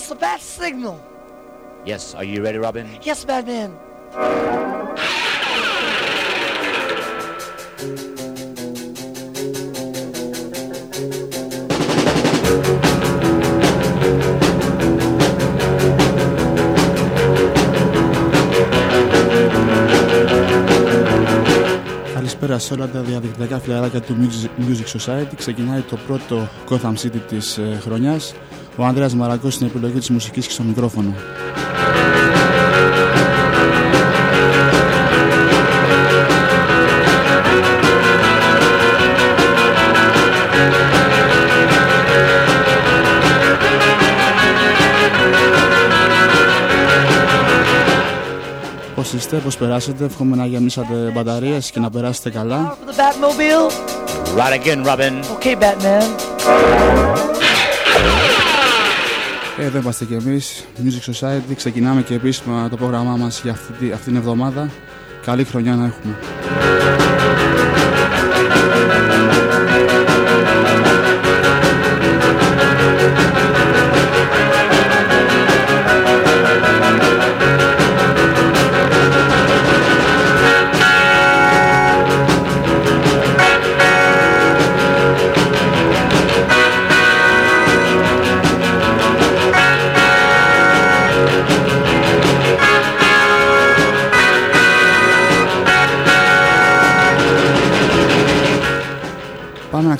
It's the bat signal. Yes, are you ready, Robin? Yes, Batman. Καλησπέρα σε όλα τα διαδικτυακά φιλαράκια του Music Society. Ξεκινάει το πρώτο Gotham City της ε, χρονιάς. Ο Ανδρέας Μαρακός στην επιλογή της μουσικής και στο μικρόφωνο. Πώς είστε, πώς περάσετε, εύχομαι να γεμίσατε μπαταρίες και να περάσετε καλά. For the Batmobile. Right again, Robin. Okay, Batman. Εδώ είμαστε και εμείς, Music Society. Ξεκινάμε και επίσημα το πρόγραμμά μας για αυτή, τη- αυτή την εβδομάδα. Καλή χρονιά να έχουμε.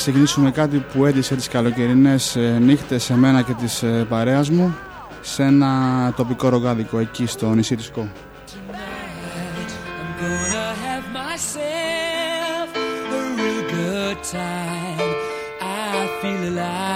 Ξεκινήσουμε κάτι που έντυσε τις καλοκαιρινές ε, νύχτες σε μένα και της ε, παρέας μου σε ένα τοπικό ρογάδικο εκεί στο νησί της Κο. I'm gonna have myself a real good time. I feel alive.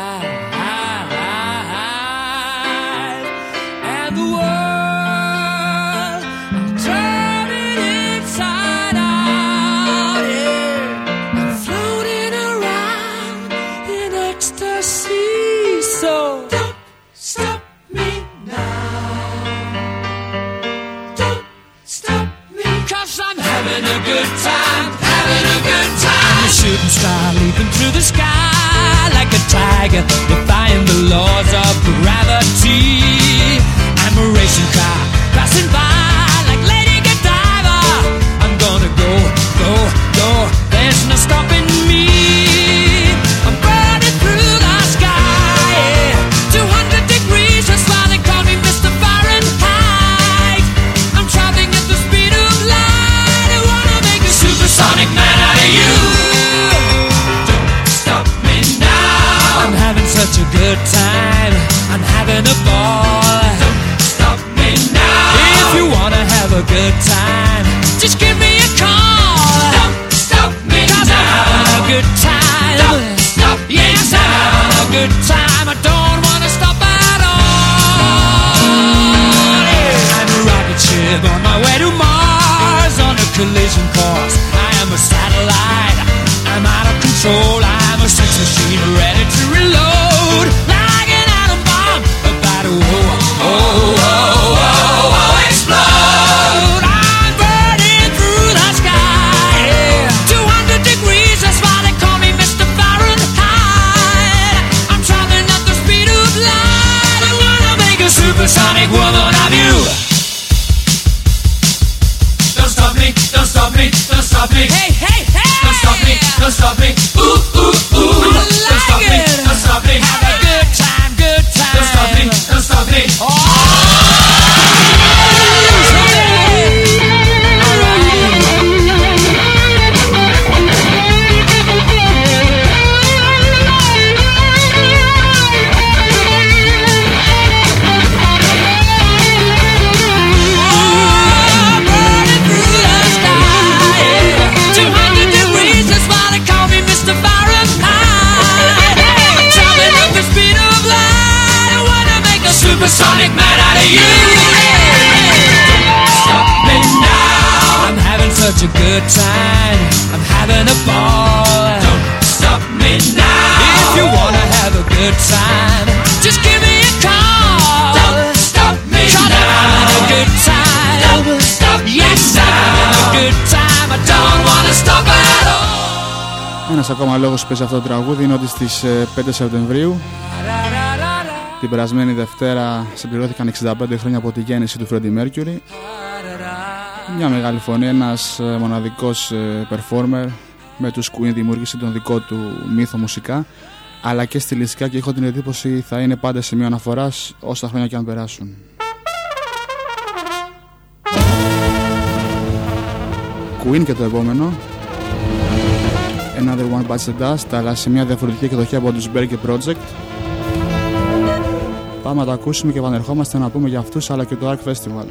A good time, good time. I'm having a ball. Don't stop me now. If you wanna have a good time, just give me a call. Don't stop me now. I'm having a good time. Don't stop yes, I'm having a good time. I don't wanna stop at all. Ένας ακόμα λόγος που παίζει αυτό το τραγούδι είναι ότι στις ε, 5 Σεπτεμβρίου Την περασμένη Δευτέρα συμπληρώθηκαν 65 χρόνια από τη γέννηση του Freddie Mercury. Μια μεγάλη φωνή, ένας ε, μοναδικός ε, performer με τους Queen δημιούργησε τον δικό του μύθο μουσικά αλλά και στιλιστικά και έχω την εντύπωση θα είναι πάντα σημείο αναφοράς όσα χρόνια και αν περάσουν. Queen και το επόμενο. Another One Bites the Dust αλλά σε μια διαφορετική εκδοχή από τους Berger Project. Πάμε να το ακούσουμε και επανερχόμαστε να πούμε για αυτούς αλλά και το Arc Festival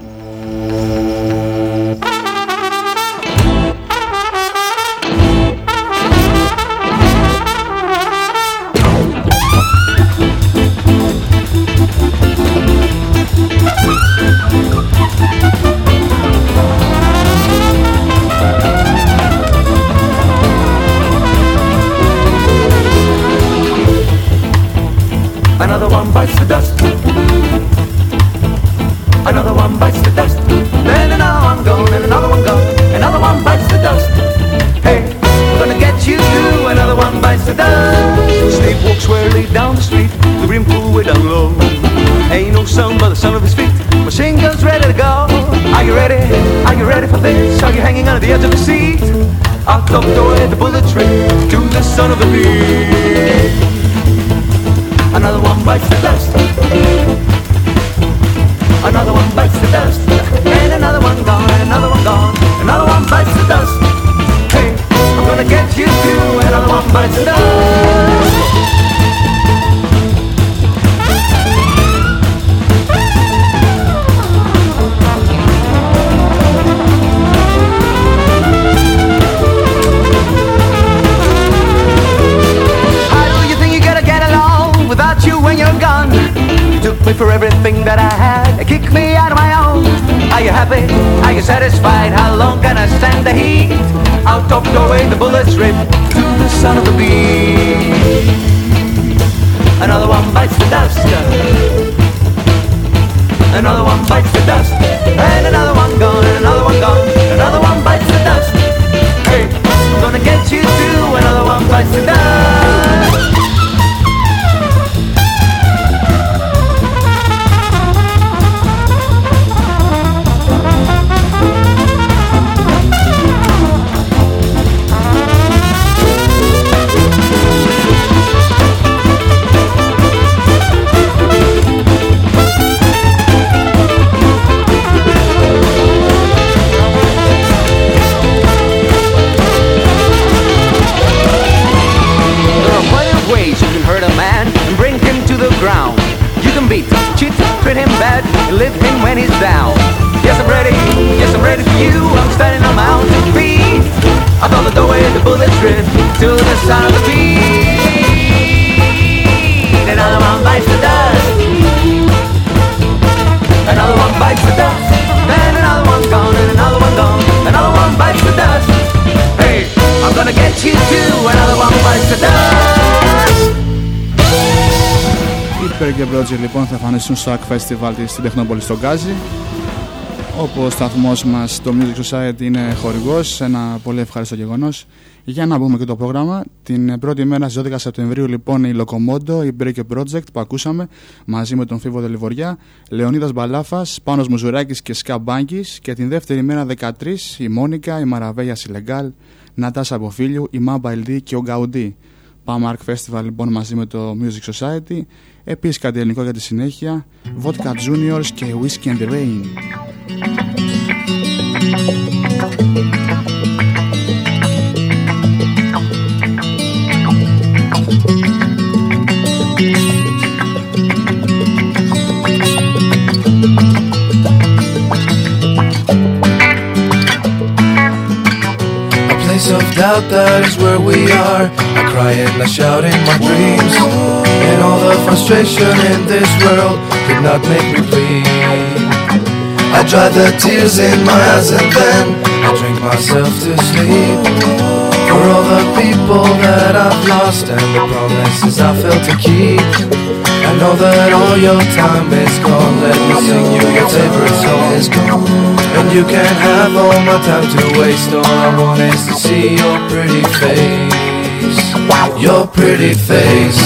the bullets rip to the son of the bee. Berger Project λοιπόν θα εμφανιστούν στο Arc Festival της στην Τεχνόπολη στον Γκάζι όπου ο σταθμός μας το Music Society είναι χορηγός ένα πολύ ευχάριστο γεγονός. Για να πούμε και το πρόγραμμα την πρώτη μέρα στις 12 Σεπτεμβρίου λοιπόν η Locomondo, η Breaker Project που ακούσαμε μαζί με τον Φίβο Δελιβοριά Λεωνίδας Μπαλάφας, Πάνος Μουζουράκης και Σκά Μπάνκης και την δεύτερη μέρα 13 η Μόνικα, η Μαραβέγια Σιλεγκάλ Νατάσα Αποφίλιου, η Μάμπα Ελδί και ο Γκαουντί Πάμε Arc Festival λοιπόν μαζί με το Music Society Επίσης κάτι ελληνικό για τη συνέχεια Vodka Juniors και Whiskey and the Rain A place of doubt, that is where we are. I cry and I shout in my dreams. And all the frustration in this world could not make me bleed. I dry the tears in my eyes and then I drink myself to sleep. For all the people that I've lost and the promises I failed to keep. I know that all your time is gone. Let me sing you your favorite song. And you can have all my time to waste. All I want is to see your pretty face face, your pretty face.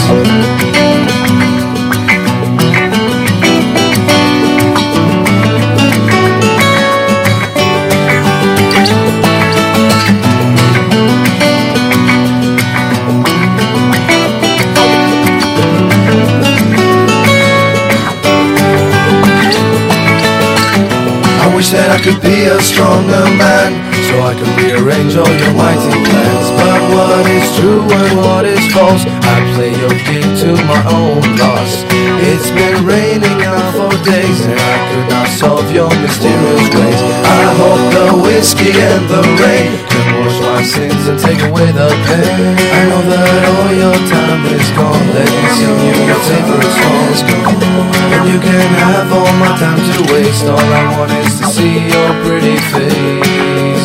I wish that I could be a stronger man So I could rearrange all your mighty plans what is true and what is false. I play your game to my own loss. It's been raining now for days And I could not solve your mysterious ways. I hope the whiskey and the rain Can wash my sins and take away the pain. I know that all your time is gone. Let me sing you your favorite songs And you can have all my time to waste. All I want is to see your pretty face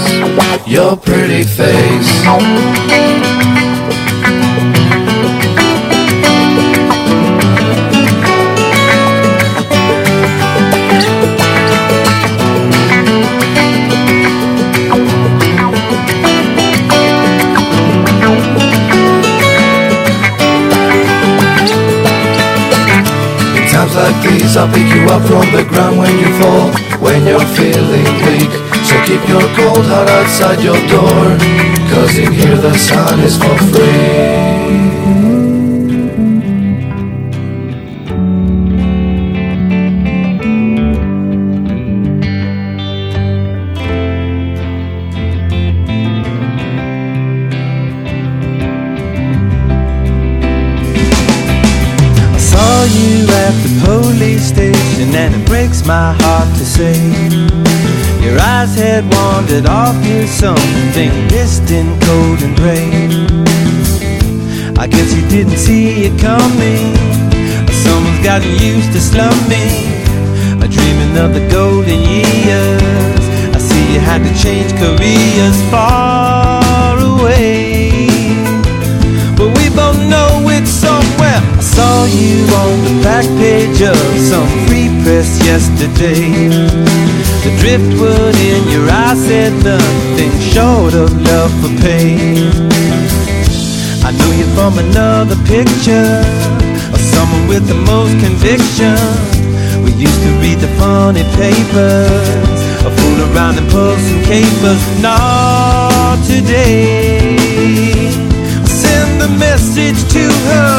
Your pretty face In times like these, I'll pick you up from the ground when you fall, when you're feeling weak. So keep your cold heart outside your door, cause in here the sun is for free. You at the police station and it breaks my heart to say Your eyes had wandered off to something distant, cold and gray I guess you didn't see it coming Someone's gotten used to slumming Dreaming of the golden years I see you had to change careers far away but we both know it's somewhere. I saw you on the back page of some free press yesterday. The driftwood in your eyes said nothing short of love for pain. I know you from another picture of someone with the most conviction. We used to read the funny papers, a fool around and pull some capers. Not today send a message to her,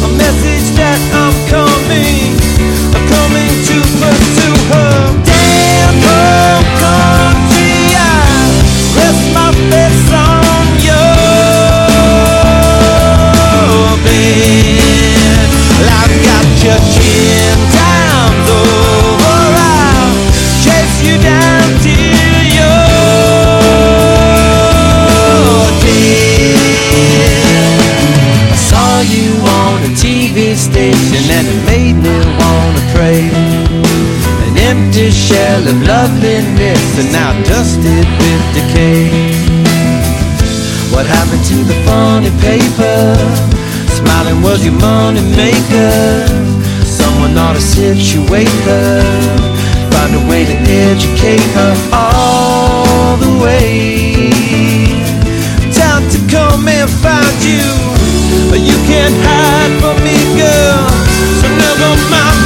a message that I'm coming, I'm coming to pursue Chin times over, I'll chase you down till you're dead. I saw you on a TV station and it made me wanna. An empty shell of loveliness and now dusted with decay. What happened to the funny paper? Smiling was your money maker. Someone ought to situate her. Find a way to educate her all the way time to come and find you. But you can't hide from me, girl. So never mind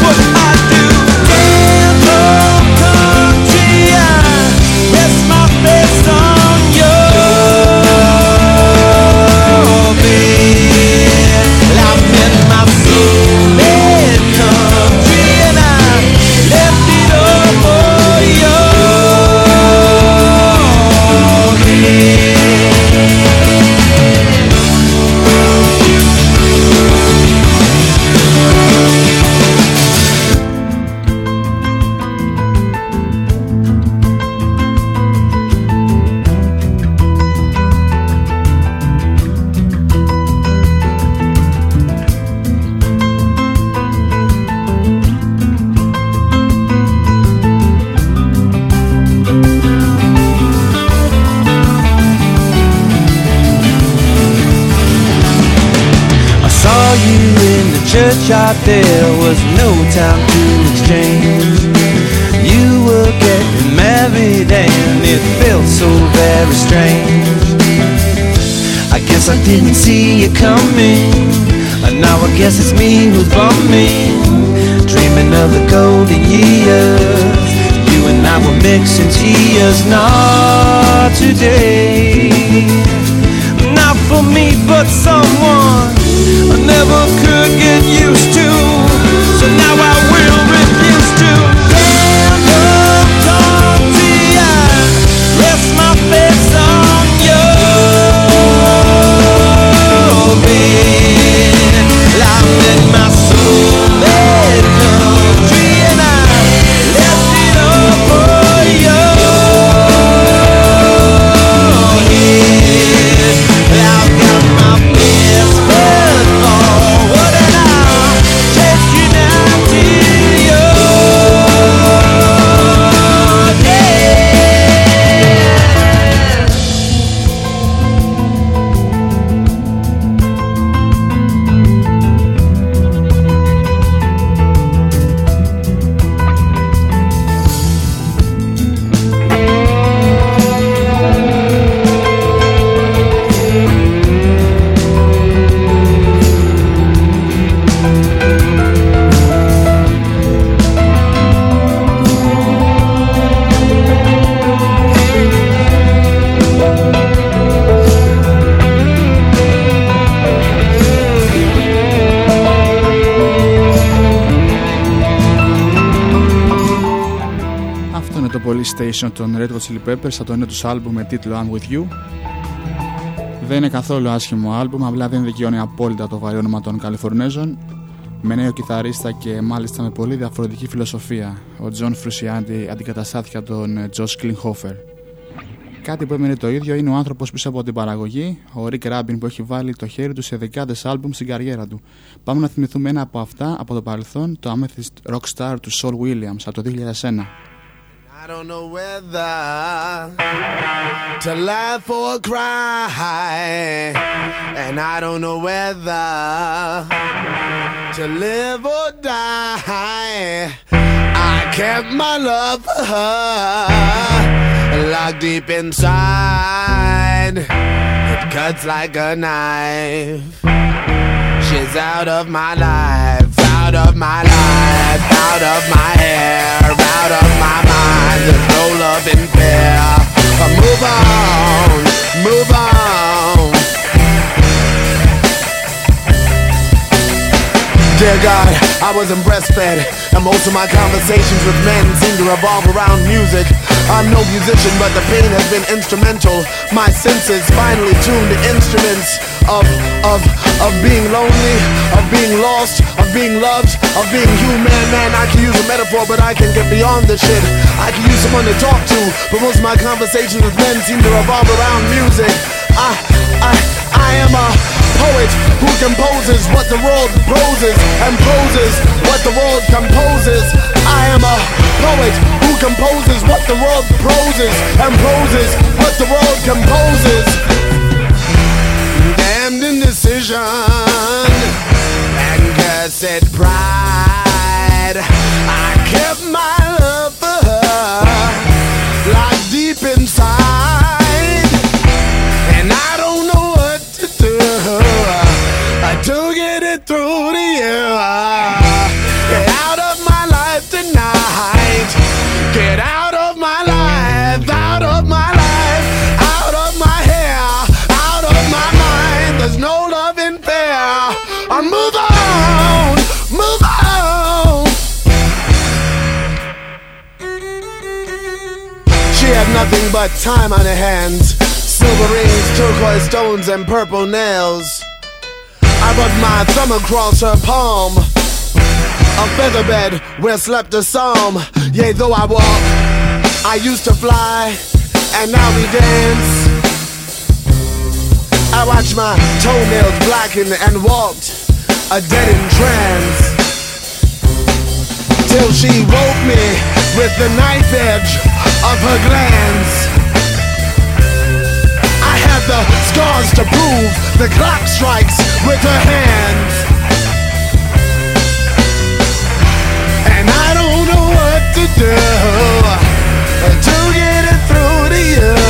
churchyard, there was no time to exchange. You were getting married and it felt so very strange. I guess I didn't see you coming, and now I guess it's me who's bumming. Dreaming of the golden years, you and I were mixing tears, not today not for me, but someone never could get used to. Police Station των Red Hot Chili Peppers από το νέο τους άλμπουμ με τίτλο I'm With You. Δεν είναι καθόλου άσχημο άλμπουμ, απλά δεν δικαιώνει απόλυτα το βαρύ όνομα των Καλιφορνέζων. Με νέο κιθαρίστα και μάλιστα με πολύ διαφορετική φιλοσοφία. Ο Τζον Φρουσιάντη αντικαταστάθηκε από τον Τζος Κλινχόφερ. Κάτι που έμεινε το ίδιο είναι ο άνθρωπος πίσω από την παραγωγή, ο Ρικ Ράμπιν που έχει βάλει το χέρι του σε δεκάδες άλμπουμ στην καριέρα του. Πάμε να θυμηθούμε ένα από αυτά από το παρελθόν, το Amethyst Rockstar του Saul Williams από το 2001. I don't know whether to laugh or cry, and I don't know whether to live or die. I kept my love for her locked deep inside. It cuts like a knife. She's out of my life, out of my life, out of my hair, out of my mind. There's no love in fair. Uh, Move on, move on. Dear God, I wasn't breastfed, and most of my conversations with men seem to revolve around music. I'm no musician, but the pain has been instrumental. My senses finally tuned to instruments of of of being lonely, of being lost, of being loved, of being human. Man, I can use a metaphor, but I can get beyond this shit. I can use someone to talk to, but most of my conversations with men seem to revolve around music. I I I am a poet who composes what the world proses and proses what the world composes. I am a poet who composes what the world proses and proses what the world composes. Damned indecision and cursed pride. I kept my love for her locked deep inside. And I don't know what to do to get it through to you. But time on her hands. Silver rings, turquoise stones, and purple nails. I rubbed my thumb across her palm. A feather bed where slept a psalm. Yea, though I walk, I used to fly, and now we dance. I watched my toenails blacken and walked a dead in trance. Till she woke me with the knife edge of her glance. I have the scars to prove the clock strikes with her hands. And I don't know what to do to get it through to you.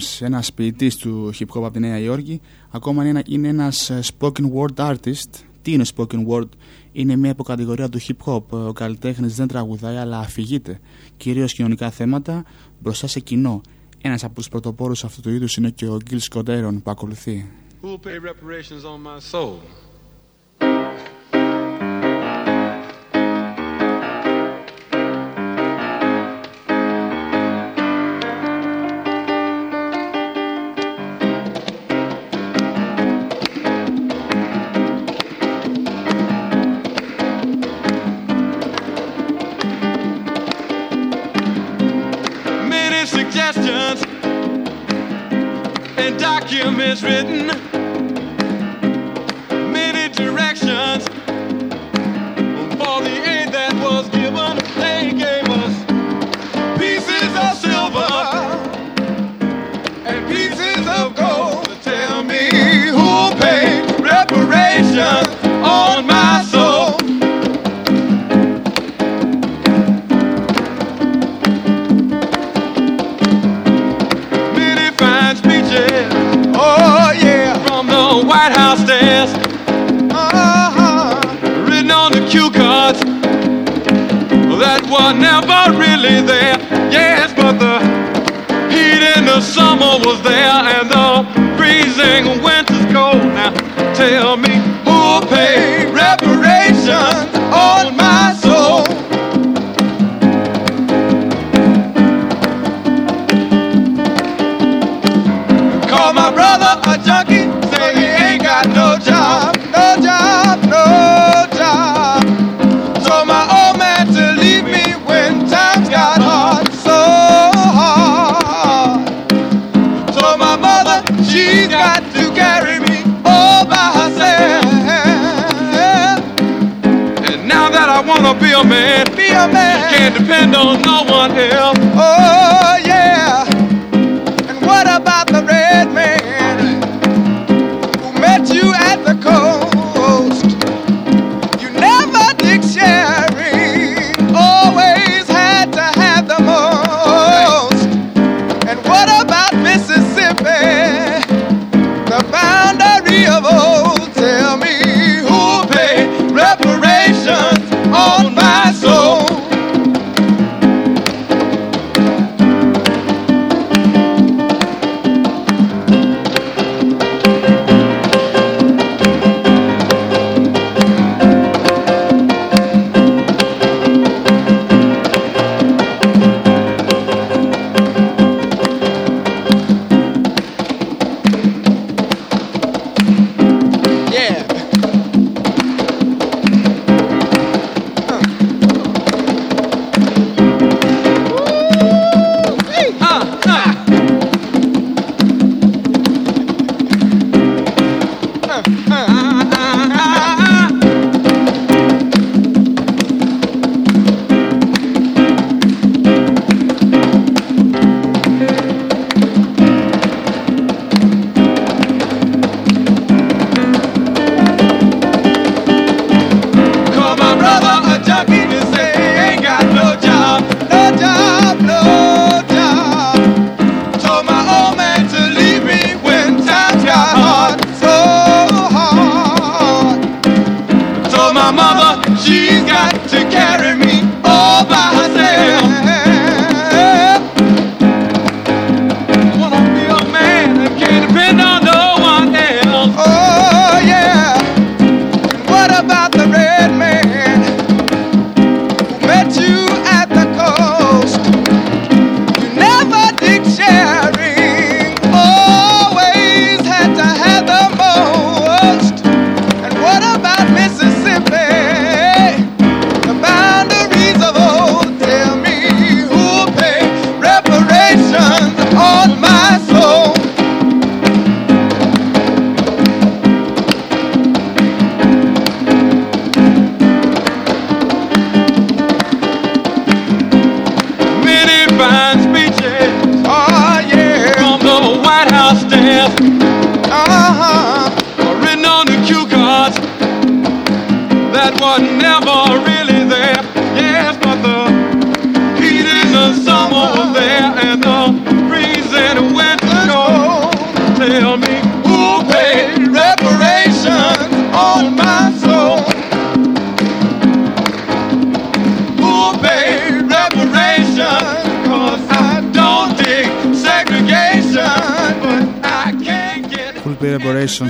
Σολ Williams, ένας ποιητής του hip hop από τη Νέα Υόρκη, ακόμα είναι, ένα- είναι ένας ε, spoken word artist. Τι είναι spoken word? Είναι μια υποκατηγορία του hip hop. Ο καλλιτέχνης δεν τραγουδάει, αλλά αφηγείται. Κυρίως κοινωνικά θέματα μπροστά σε κοινό. Ένας από τους πρωτοπόρους αυτού του είδους είναι και ο Γκίλ Σκοντέρον που ακολουθεί. Who will pay reparations on my soul? Suggestions and documents written, many directions were never really there. Yes, but the heat in the summer was there, and the freezing wind.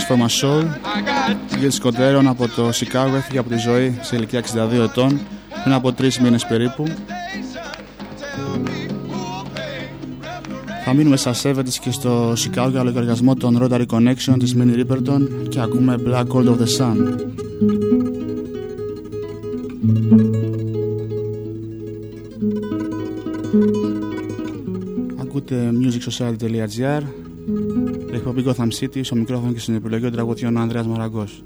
From a Soul. Gil Scotteron από το Σικάγο έφυγε από τη ζωή σε ηλικία 62 ετών πριν από τρεις μήνες περίπου. Θα μείνουμε στα 70 και στο Σικάγο για λογαριασμό των Rotary Connection της Minnie Riperton και ακούμε Black Gold of the Sun. Ακούτε musicsociety.gr εκπομπή Gotham City, στο μικρόφωνο και στην επιλογή των τραγουδιών ο Ανδρέας Μαραγκός.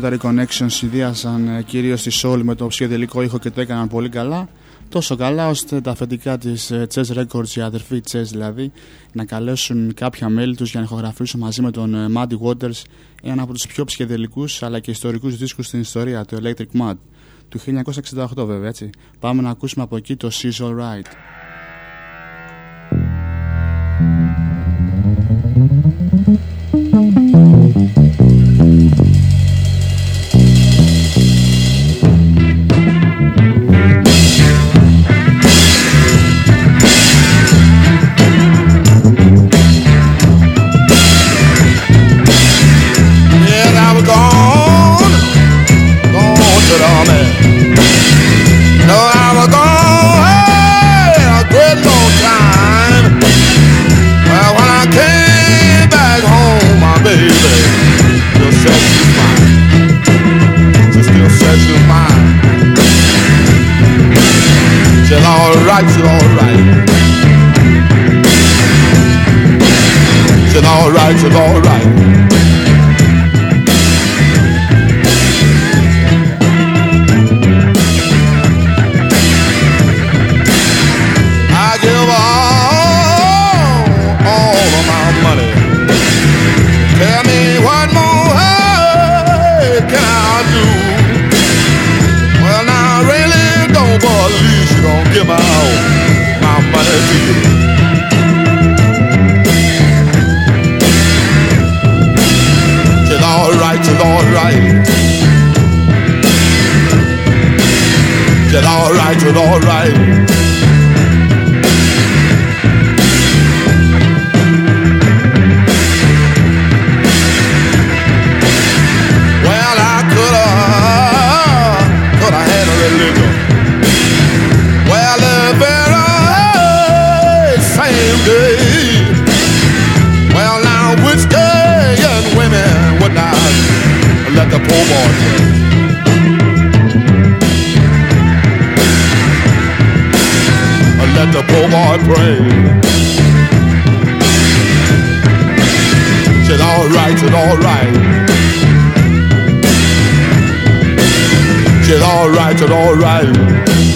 πρώτα reconnections συνδύασαν ε, κυρίως τη σολ με το ψυχεδελικό ήχο και το έκαναν πολύ καλά. Τόσο καλά ώστε τα αφεντικά της ε, Chess Records, οι αδερφοί Chess δηλαδή να καλέσουν κάποια μέλη τους για να ηχογραφήσουν μαζί με τον ε, Muddy Waters έναν από τους πιο ψυχεδελικούς αλλά και ιστορικούς δίσκους στην ιστορία, το Electric Mud του 1968 βέβαια έτσι. Πάμε να ακούσουμε από εκεί το She's Alright. it alright.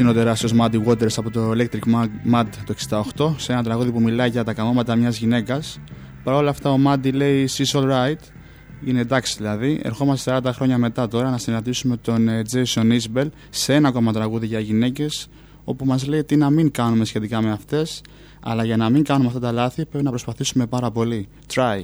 Είναι ο τεράστιος Muddy Waters από το Electric Mag- Mud το 68, σε ένα τραγούδι που μιλάει για τα καμώματα μιας γυναίκας. Παρ' όλα αυτά, ο Muddy λέει She's alright. Είναι εντάξει δηλαδή. Ερχόμαστε 40 χρόνια μετά τώρα να συναντήσουμε τον ε, Jason Isbell σε ένα ακόμα τραγούδι για γυναίκες, όπου μας λέει τι να μην κάνουμε σχετικά με αυτές, αλλά για να μην κάνουμε αυτά τα λάθη πρέπει να προσπαθήσουμε πάρα πολύ. Try.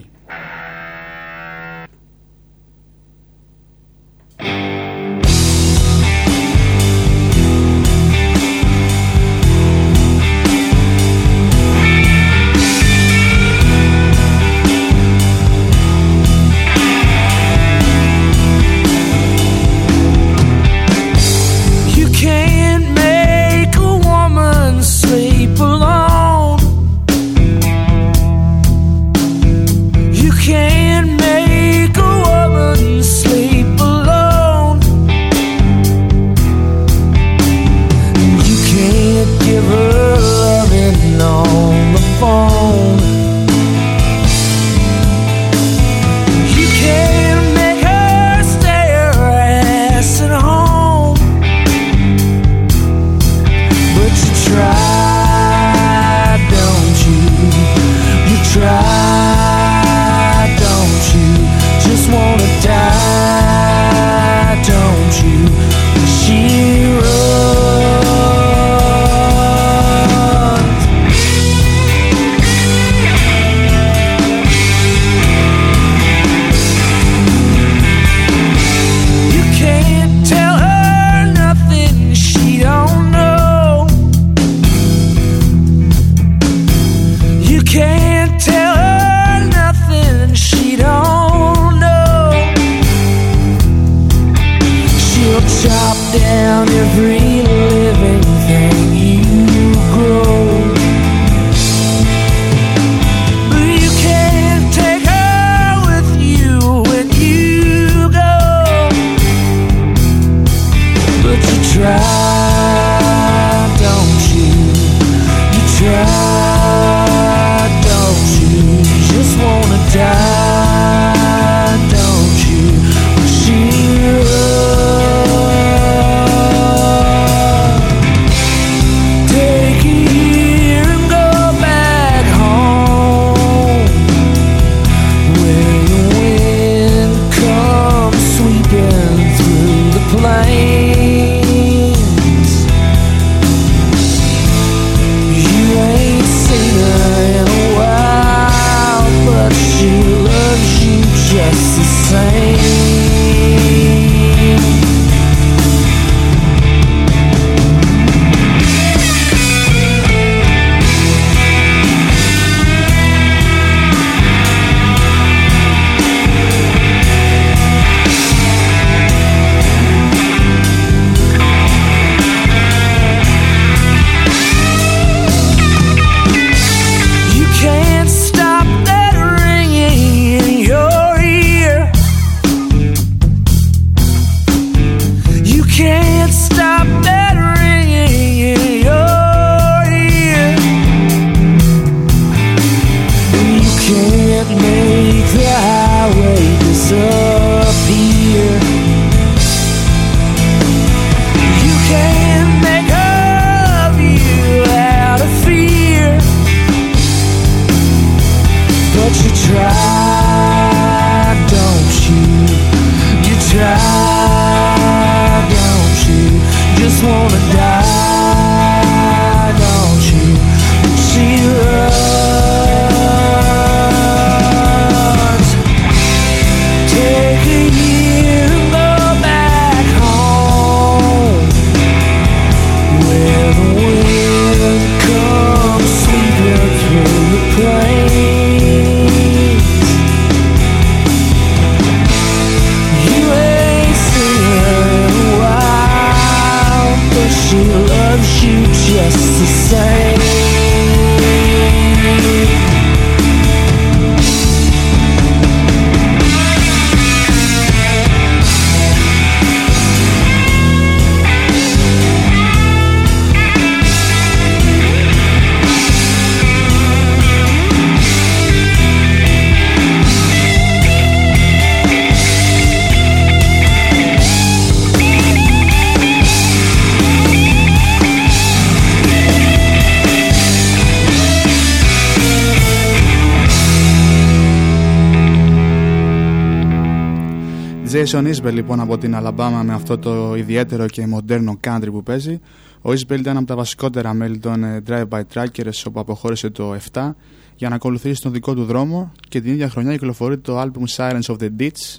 Jason Isbell λοιπόν από την Αλαμπάμα με αυτό το ιδιαίτερο και μοντέρνο country που παίζει. Ο Isbell ήταν από τα βασικότερα μέλη των ε, Drive-By Trackers όπου αποχώρησε το 7 για να ακολουθήσει τον δικό του δρόμο και την ίδια χρονιά κυκλοφορεί το album Silence of the Ditch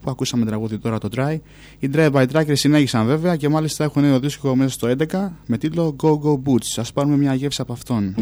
που ακούσαμε τραγούδι τώρα το Try. Οι Drive-By Trackers συνέχισαν βέβαια και μάλιστα έχουν νέο δίσκο μέσα στο 11 με τίτλο Go Go Boots. Ας πάρουμε μια γεύση από αυτόν.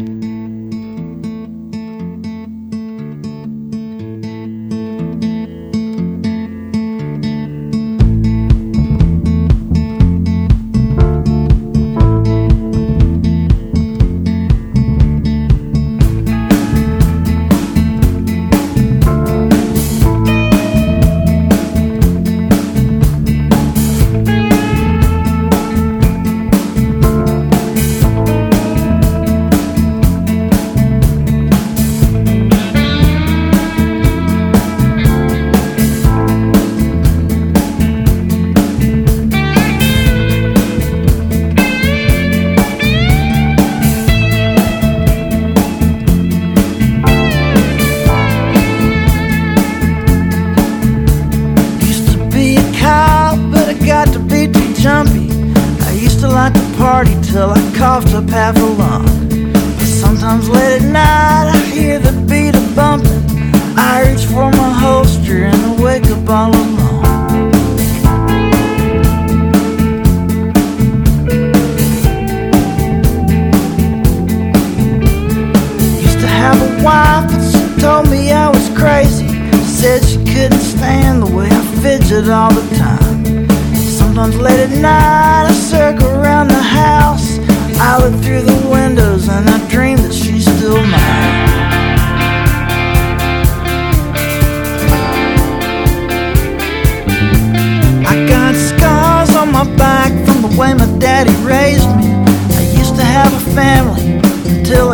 Stand the way I fidget all the time. Sometimes late at night, I circle around the house. I look through the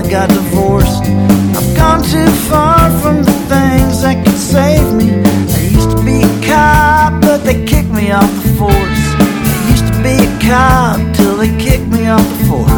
got divorced. I've gone too far from the things that could save me. I used to be a cop, but they kicked me off the force. I used to be a cop till they kicked me off the force.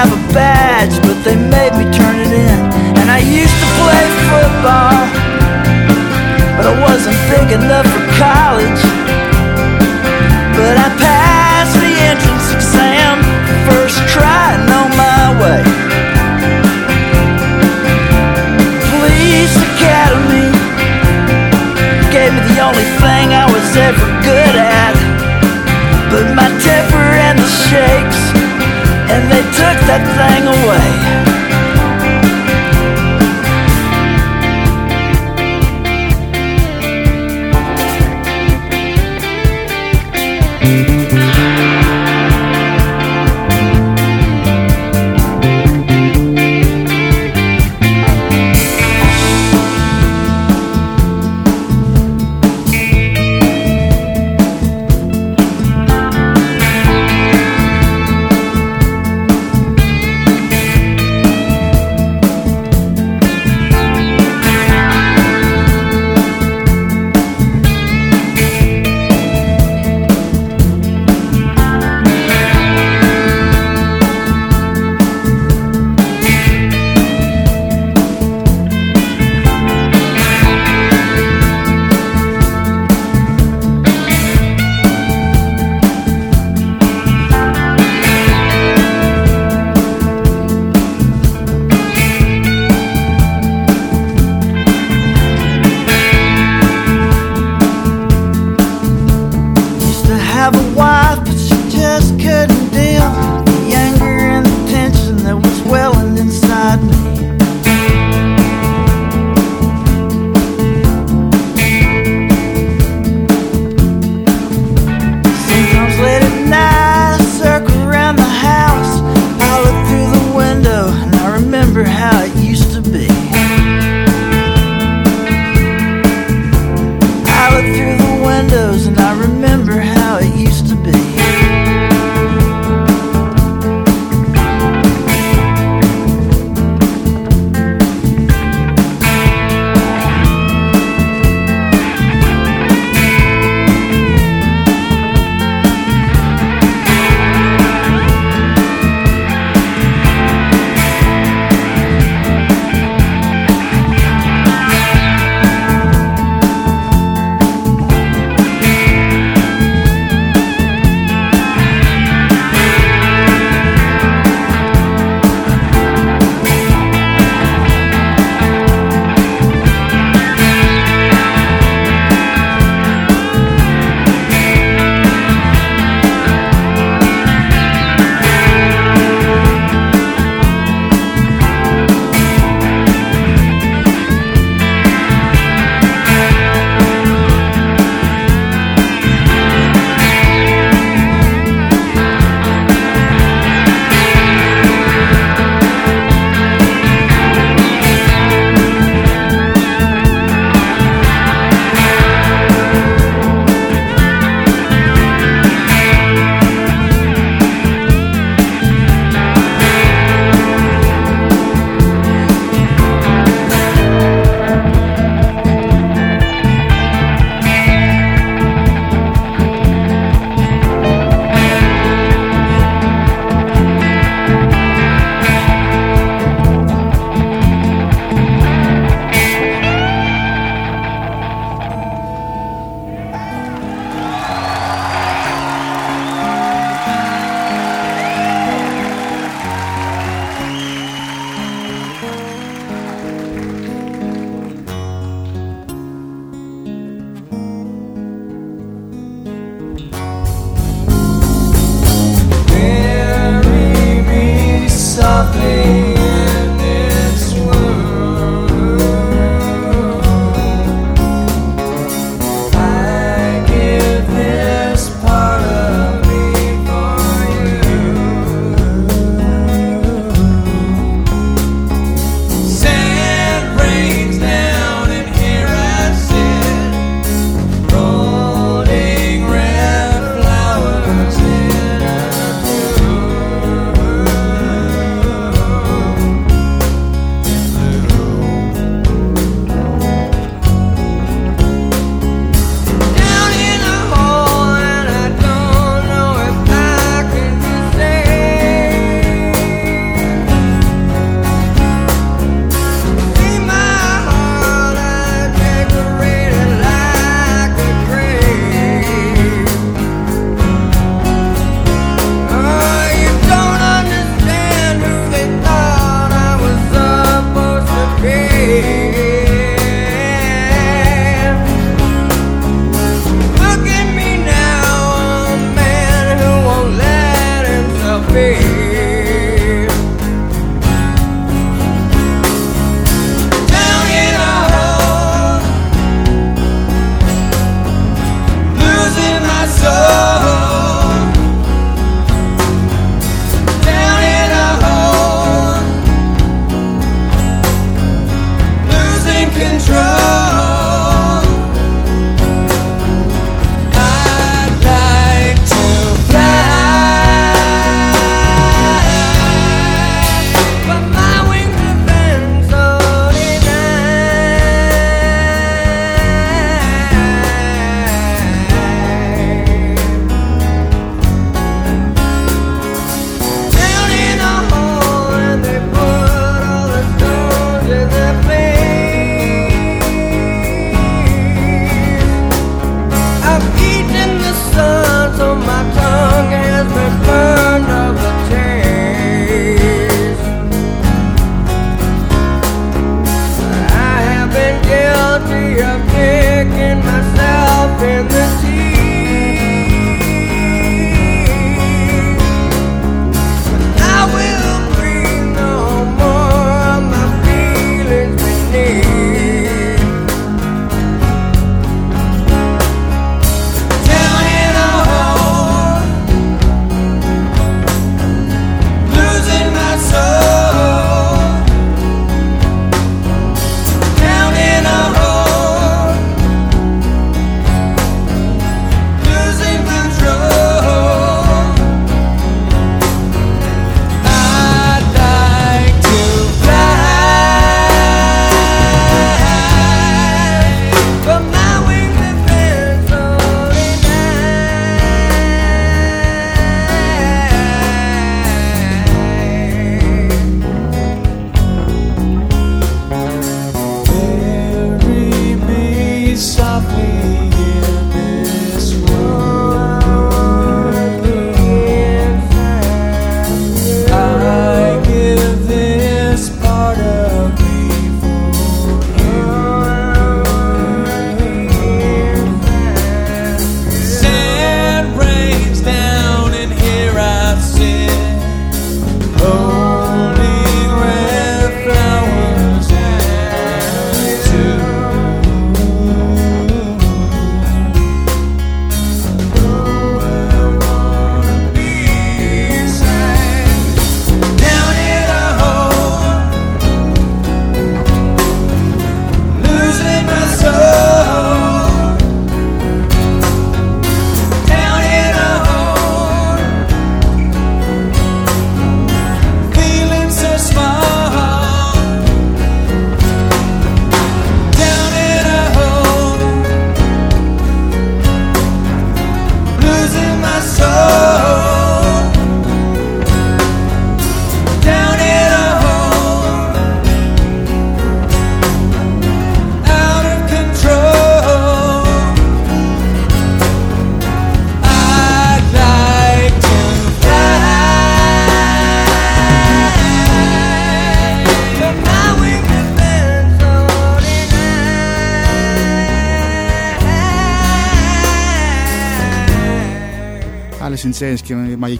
have a badge, but they made me turn it in. And I used to play football, but I wasn't big enough for college. But I passed the entrance exam first try and on my way. Police Academy gave me the only thing I was ever good at, but my temper and the shape took that thing away.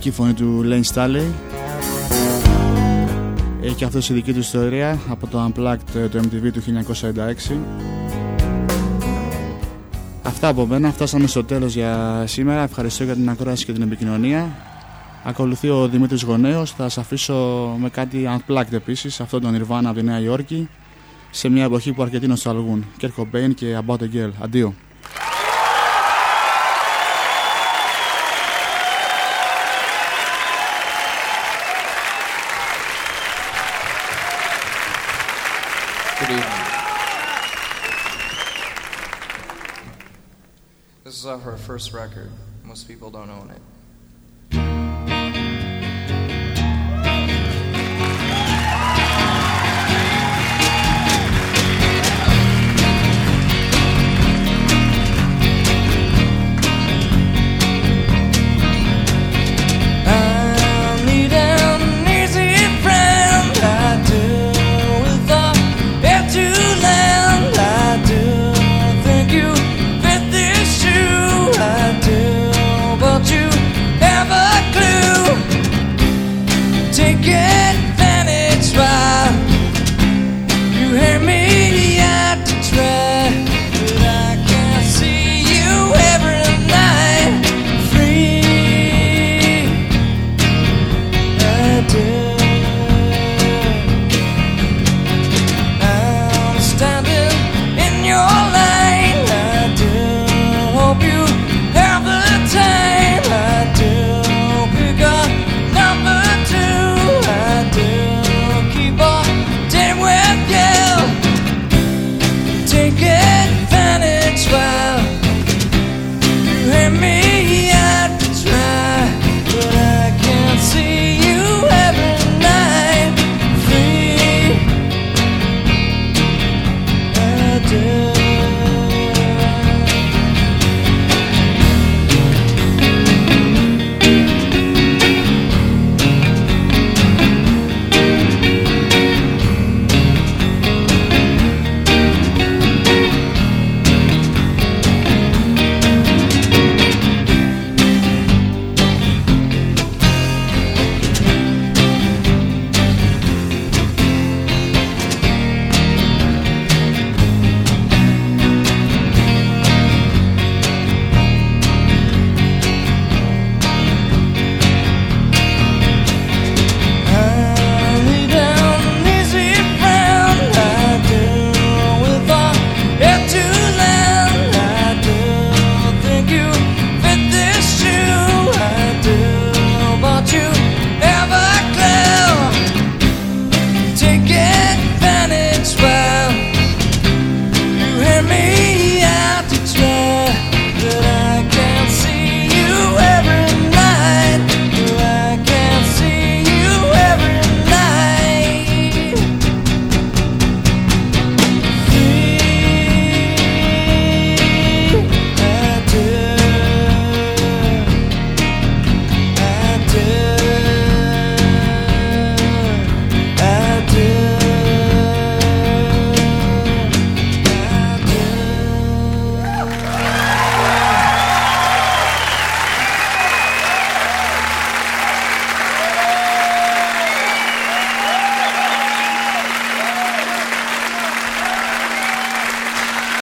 Και η μαγική φωνή του Lane Staley. Έχει και αυτός η δική του ιστορία από το Unplugged ε, το MTV του 1946. Αυτά από μένα, φτάσαμε στο τέλος για σήμερα. Ευχαριστώ για την ακρόαση και την επικοινωνία. Ακολουθεί ο Δημήτρης Γονέος, θα σας αφήσω με κάτι Unplugged επίσης, αυτό τον Nirvana από τη Νέα Υόρκη, σε μια εποχή που αρκετοί νοσταλγούν. Kurt Cobain και About a Girl. Αντίο. First record. Most people don't own it.